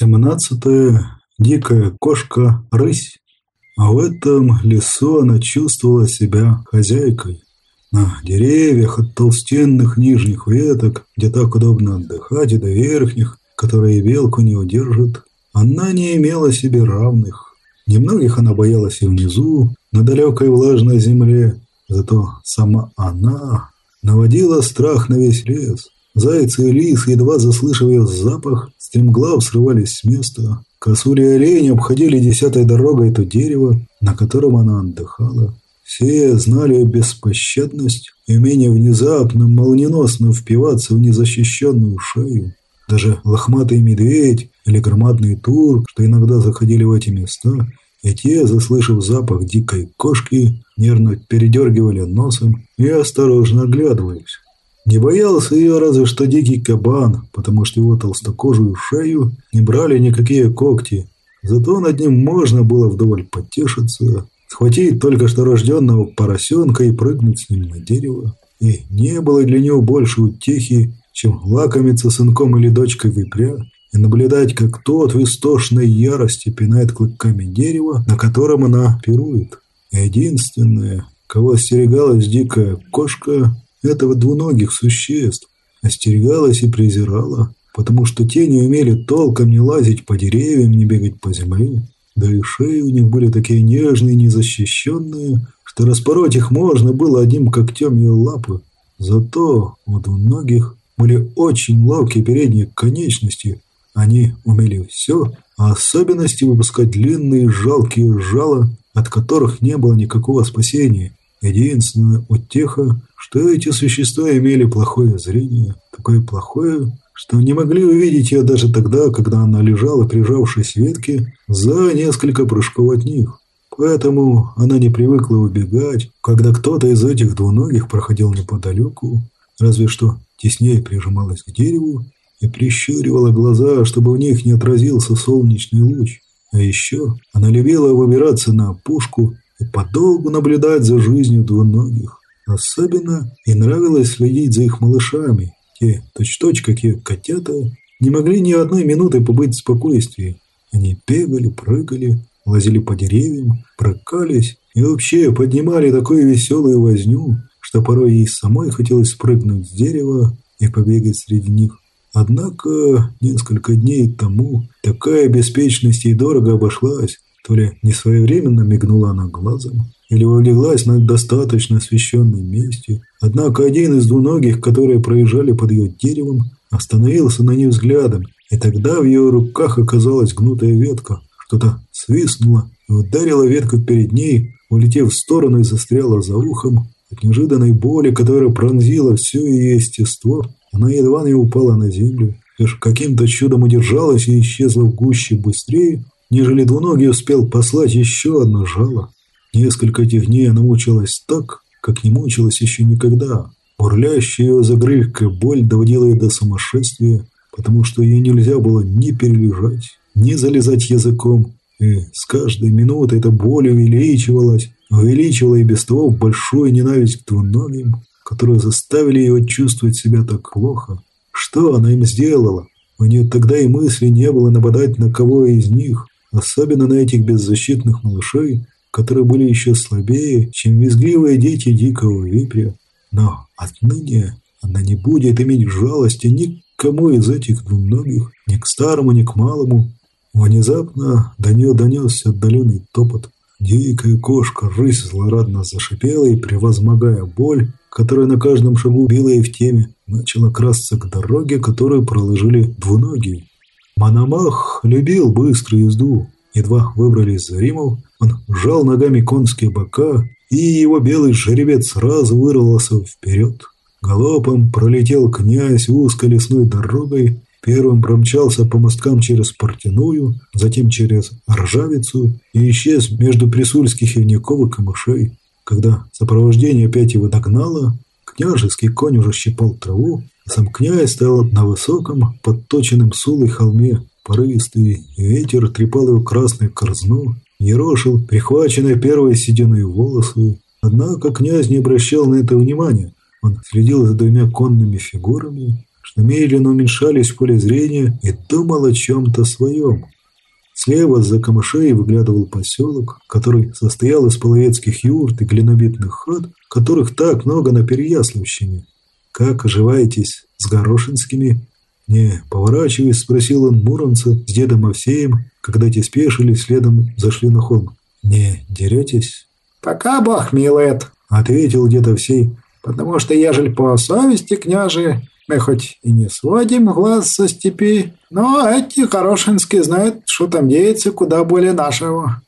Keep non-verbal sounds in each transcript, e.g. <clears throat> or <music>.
Семнадцатое. Дикая кошка-рысь. А в этом лесу она чувствовала себя хозяйкой. На деревьях от толстенных нижних веток, где так удобно отдыхать, и до верхних, которые белку не удержат, она не имела себе равных. Немногих она боялась и внизу, на далекой влажной земле, зато сама она наводила страх на весь лес. Зайцы и лис, едва заслышав ее запах, стремглав срывались с места. Косули и олени обходили десятой дорогой то дерево, на котором она отдыхала. Все знали ее беспощадность и умение внезапно, молниеносно впиваться в незащищенную шею. Даже лохматый медведь или громадный тур, что иногда заходили в эти места, и те, заслышав запах дикой кошки, нервно передергивали носом и осторожно оглядывались. Не боялся ее разве что дикий кабан, потому что его толстокожую шею не брали никакие когти. Зато над ним можно было вдоволь потешиться, схватить только что рожденного поросенка и прыгнуть с ним на дерево. И не было для него больше утехи, чем лакомиться сынком или дочкой выпря и наблюдать, как тот в истошной ярости пинает клыками дерево, на котором она пирует. Единственное, кого остерегалась дикая кошка, этого двуногих существ, остерегалась и презирала, потому что те не умели толком не лазить по деревьям, не бегать по земле. Да и шеи у них были такие нежные незащищенные, что распороть их можно было одним когтем ее лапы. Зато у двуногих были очень ловкие передние конечности. Они умели все, а особенности выпускать длинные жалкие жала, от которых не было никакого спасения. Единственная утеха, что эти существа имели плохое зрение, такое плохое, что не могли увидеть ее даже тогда, когда она лежала, прижавшись ветке, за несколько прыжков от них. Поэтому она не привыкла убегать, когда кто-то из этих двуногих проходил неподалеку, разве что теснее прижималась к дереву и прищуривала глаза, чтобы в них не отразился солнечный луч. А еще она любила выбираться на опушку и подолгу наблюдать за жизнью двуногих. Особенно и нравилось следить за их малышами. Те, точь-точь, как и котята, не могли ни одной минуты побыть в спокойствии. Они бегали, прыгали, лазили по деревьям, прокались и вообще поднимали такую веселую возню, что порой ей самой хотелось спрыгнуть с дерева и побегать среди них. Однако несколько дней тому такая беспечность ей дорого обошлась, то ли несвоевременно мигнула она глазом, или улеглась на достаточно освещенном месте. Однако один из двуногих, которые проезжали под ее деревом, остановился на ней взглядом, и тогда в ее руках оказалась гнутая ветка. Что-то свистнуло и ударило ветку перед ней, улетев в сторону и застряла за ухом. От неожиданной боли, которая пронзила все ее естество, она едва не упала на землю. Лишь каким-то чудом удержалась и исчезла в гуще быстрее, нежели двуногий успел послать еще одно жало. Несколько этих дней она мучилась так, как не мучилась еще никогда. Бурлящая ее загрызкая боль доводила ее до сумасшествия, потому что ее нельзя было ни перележать, ни залезать языком. И с каждой минутой эта боль увеличивалась, увеличивала и без того большую ненависть к двуногим, которые заставили ее чувствовать себя так плохо. Что она им сделала? У нее тогда и мысли не было нападать на кого из них, особенно на этих беззащитных малышей, которые были еще слабее, чем визгливые дети дикого випря. Но отныне она не будет иметь жалости ни к кому из этих двуногих, ни к старому, ни к малому. Внезапно до нее донесся отдаленный топот. Дикая кошка рысь злорадно зашипела и, превозмогая боль, которая на каждом шагу била ей в теме, начала красться к дороге, которую проложили двуногие. Мономах любил быструю езду. Едва выбрались за Римов, он сжал ногами конские бока, и его белый жеребец сразу вырвался вперед. Галопом пролетел князь узкой лесной дорогой, первым промчался по мосткам через Портяную, затем через Ржавицу и исчез между Присульских и Вняковых камышей. Когда сопровождение опять его догнало, княжеский конь уже щипал траву, сам князь стоял на высоком, подточенном сулой холме. Порывистый ветер трепал его красную корзну, ерошил прихваченные первые сединые волосы. Однако князь не обращал на это внимания. Он следил за двумя конными фигурами, что медленно уменьшались в поле зрения и думал о чем-то своем. Слева за камышей выглядывал поселок, который состоял из половецких юрт и глинобитных хат, которых так много на Переяславщине. «Как оживаетесь с Горошинскими?» Не, поворачиваясь, спросил он Муромца с дедом Овсеем, когда те спешили, следом зашли на холм. «Не деретесь?» «Пока Бог милует», — ответил дед Овсей, «потому что, ежель по совести, княже, мы хоть и не сводим глаз со степи, но эти Горошинские знают, что там деется куда более нашего».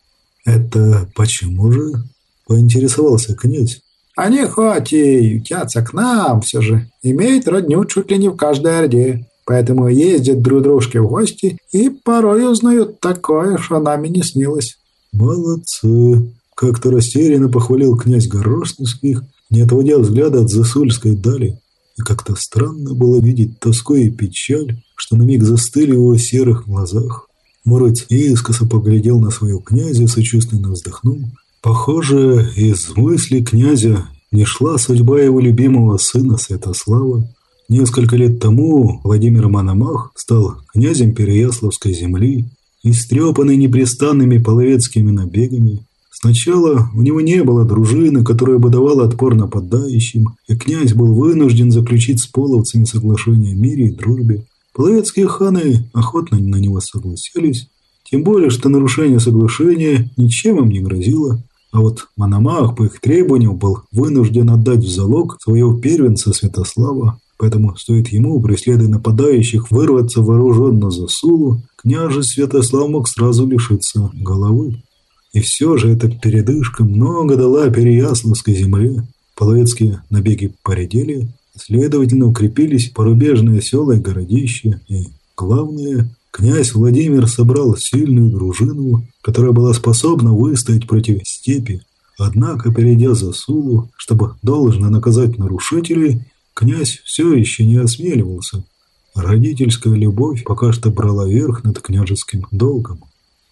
«Это почему же?» – поинтересовался князь. «Они хоть и ютятся к нам, все же имеют родню чуть ли не в каждой орде, поэтому ездят друг дружке в гости и порой узнают такое, что нами не снилось». «Молодцы!» – как-то растерянно похвалил князь Горошинских, не отводя взгляда от Засульской дали. И как-то странно было видеть тоску и печаль, что на миг застыли его серых глазах. Мороц искоса поглядел на своего князя, сочувственно вздохнул. Похоже, из мысли князя не шла судьба его любимого сына Святослава. Несколько лет тому Владимир Мономах стал князем Переяславской земли, истрепанный непрестанными половецкими набегами. Сначала у него не было дружины, которая бы давала отпор нападающим, и князь был вынужден заключить с половцами соглашение о мире и дружбе. Половецкие ханы охотно на него согласились, тем более, что нарушение соглашения ничем им не грозило. А вот Мономах по их требованию был вынужден отдать в залог своего первенца Святослава, поэтому стоит ему, преследуя нападающих, вырваться вооруженно за Сулу, княже Святослав мог сразу лишиться головы. И все же эта передышка много дала Переяславской земле. Половецкие набеги поредели, Следовательно, укрепились порубежные села и городища, и, главное, князь Владимир собрал сильную дружину, которая была способна выстоять против степи. Однако, перейдя за Сулу, чтобы должно наказать нарушителей, князь все еще не осмеливался. Родительская любовь пока что брала верх над княжеским долгом.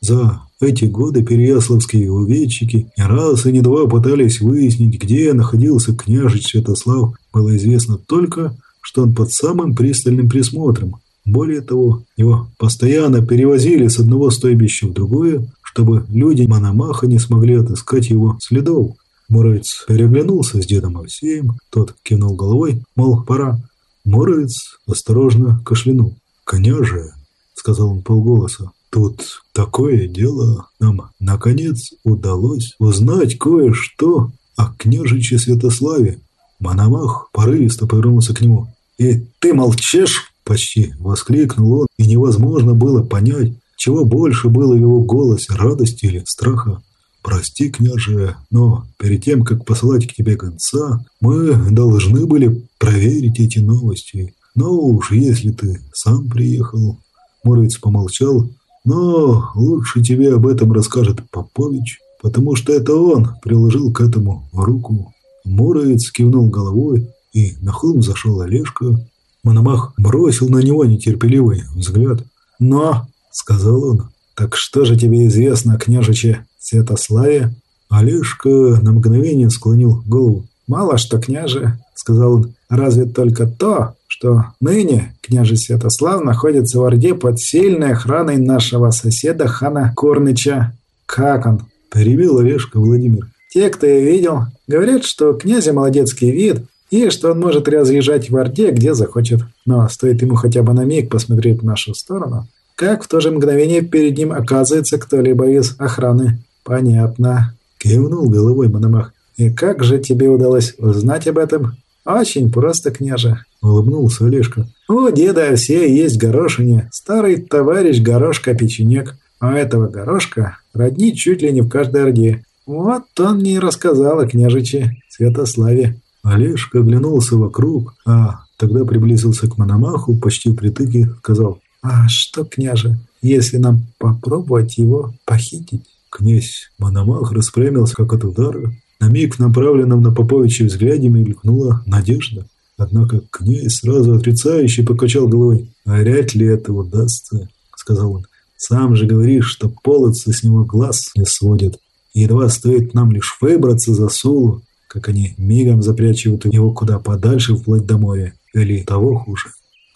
За эти годы переяславские уведчики не раз и не два пытались выяснить, где находился княжич Святослав. Было известно только, что он под самым пристальным присмотром. Более того, его постоянно перевозили с одного стойбища в другое, чтобы люди Мономаха не смогли отыскать его следов. Муромец переглянулся с дедом Овсеем, тот кивнул головой, мол, пора. Муромец осторожно кашлянул. «Княже», — сказал он полголоса, Тут такое дело. Нам, наконец, удалось узнать кое-что о княжиче Святославе. Мономах порывисто повернулся к нему. «И ты молчишь?» – почти воскликнул он, и невозможно было понять, чего больше было в его голосе, радости или страха. «Прости, княже, но перед тем, как посылать к тебе конца, мы должны были проверить эти новости. Но уж если ты сам приехал...» Муромец помолчал, но лучше тебе об этом расскажет Попович, потому что это он приложил к этому руку. Муровец кивнул головой, и на холм зашел Олежка. Мономах бросил на него нетерпеливый взгляд. «Но», — сказал он, — «так что же тебе известно княжиче Святославе?» Олежка на мгновение склонил голову. «Мало что, княже», — сказал он, — «разве только то, что ныне княже Святослав находится в Орде под сильной охраной нашего соседа хана Корныча. Как он? Перебил Олежка Владимир. Те, кто я видел, говорят, что князя молодецкий вид и что он может разъезжать в Орде, где захочет. Но стоит ему хотя бы на миг посмотреть в нашу сторону, как в то же мгновение перед ним оказывается кто-либо из охраны. Понятно. Кивнул головой Мономах. И как же тебе удалось узнать об этом? «Очень просто, княже», — улыбнулся Олежка. «У деда все есть горошине, старый товарищ Горошка-печенек, а этого горошка родни чуть ли не в каждой орде. Вот он мне и рассказал о княжиче Святославе». Олежка оглянулся вокруг, а тогда приблизился к Мономаху, почти впритык и сказал, «А что, княже, если нам попробовать его похитить?» Князь Мономах распрямился, как от удара, на миг направленном на Поповича взгляде мелькнула надежда. Однако князь сразу отрицающе покачал головой. «Вряд ли это удастся», — сказал он. «Сам же говоришь, что полоцы с него глаз не сводят. Едва стоит нам лишь выбраться за Сулу, как они мигом запрячивают его куда подальше, вплоть до моря. Или того хуже».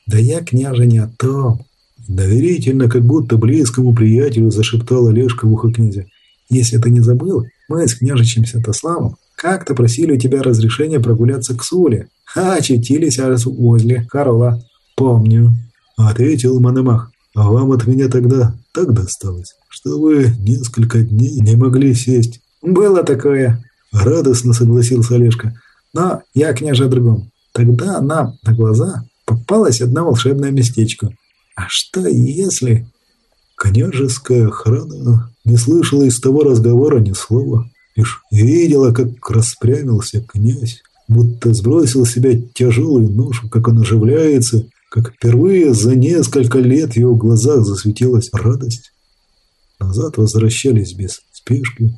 «Да я, княже, не о том!» Доверительно, как будто близкому приятелю, зашептал Олежка в ухо князя. «Если ты не забыл, мы с княжичем Святославом как-то просили у тебя разрешения прогуляться к Суле, а очутились аж возле Корола. Помню». Ответил Мономах. «А вам от меня тогда так досталось, что вы несколько дней не могли сесть». «Было такое», — радостно согласился Олежка. «Но я, княже, о другом. Тогда нам на глаза попалось одно волшебное местечко. А что если...» Княжеская охрана не слышала из того разговора ни слова, лишь видела, как распрямился князь, будто сбросил с себя тяжелую ношу, как он оживляется, как впервые за несколько лет в его глазах засветилась радость. Назад возвращались без спешки.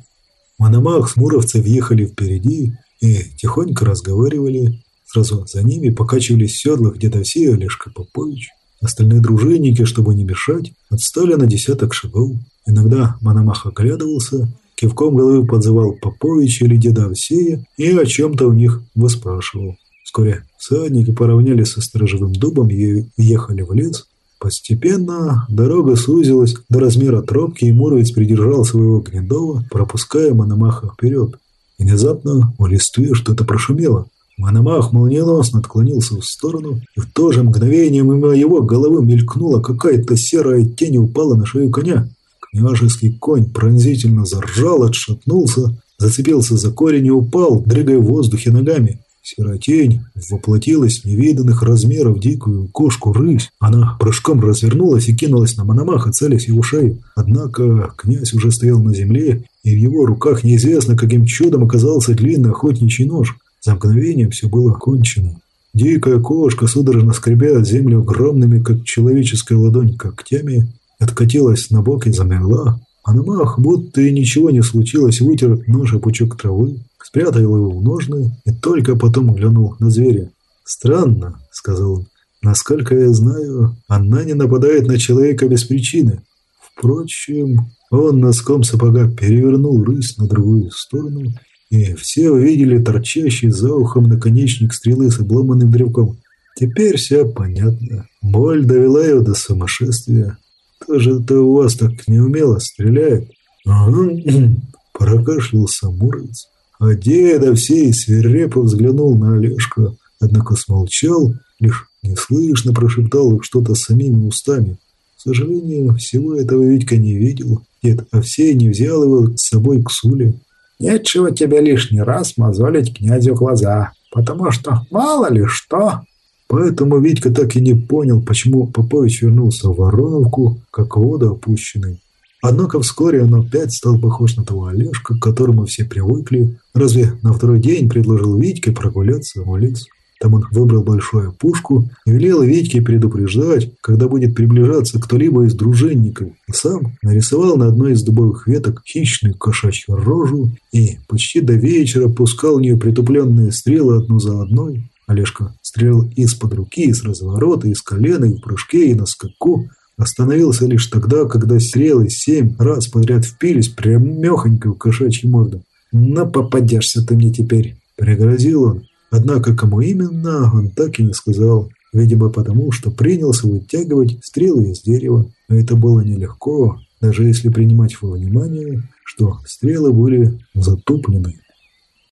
Мономах с Муровцев ехали впереди и тихонько разговаривали. Сразу за ними покачивались в седлах где-то все Олежка Попович. Остальные дружинники, чтобы не мешать, отстали на десяток шагов. Иногда Мономах оглядывался, кивком головы подзывал Поповича или деда Авсея и о чем-то у них выспрашивал. Вскоре всадники поравнялись со сторожевым дубом и въехали в лес. Постепенно дорога сузилась до размера тропки, и Муровец придержал своего гнедова, пропуская Мономаха вперед. Внезапно в листве что-то прошумело. Мономах молниеносно отклонился в сторону, и в то же мгновение мимо его головы мелькнула какая-то серая тень и упала на шею коня. Княжеский конь пронзительно заржал, отшатнулся, зацепился за корень и упал, дрыгая в воздухе ногами. Серая тень воплотилась в невиданных размеров дикую кошку-рысь. Она прыжком развернулась и кинулась на Мономаха, целясь его шею. Однако князь уже стоял на земле, и в его руках неизвестно, каким чудом оказался длинный охотничий нож. За мгновение все было кончено. Дикая кошка, судорожно скребя землю огромными, как человеческая ладонь, когтями, откатилась на бок и замерла. А Намах, будто и ничего не случилось, вытер нож и пучок травы, спрятал его в ножны и только потом глянул на зверя. «Странно», — сказал он, — «насколько я знаю, она не нападает на человека без причины. Впрочем, он носком сапога перевернул рысь на другую сторону и все увидели торчащий за ухом наконечник стрелы с обломанным древком. Теперь все понятно. Боль довела его до сумасшествия. Тоже-то у вас так неумело стреляет. Ага, <clears throat> прокашлялся Муромец. А деда всей свирепо взглянул на Олежку, однако смолчал, лишь неслышно прошептал что-то самими устами. К сожалению, всего этого Витька не видел. Дед Овсей не взял его с собой к Суле. Нечего тебе лишний раз мозолить князю глаза, потому что мало ли что. Поэтому Витька так и не понял, почему Попович вернулся в Вороновку, как воду опущенный. Однако вскоре он опять стал похож на того Олежка, к которому все привыкли. Разве на второй день предложил Витьке прогуляться в лес? Там он выбрал большую пушку и велел Витьке предупреждать, когда будет приближаться кто-либо из дружинников. И сам нарисовал на одной из дубовых веток хищную кошачью рожу и почти до вечера пускал в нее притупленные стрелы одну за одной. Олежка стрелял из-под руки, из разворота, из колена, и в прыжке, и на скаку. Остановился лишь тогда, когда стрелы семь раз подряд впились прямехонько в кошачью морду. «Но попадешься ты мне теперь!» – пригрозил он. Однако кому именно, он так и не сказал, видимо потому, что принялся вытягивать стрелы из дерева. А это было нелегко, даже если принимать во внимание, что стрелы были затуплены.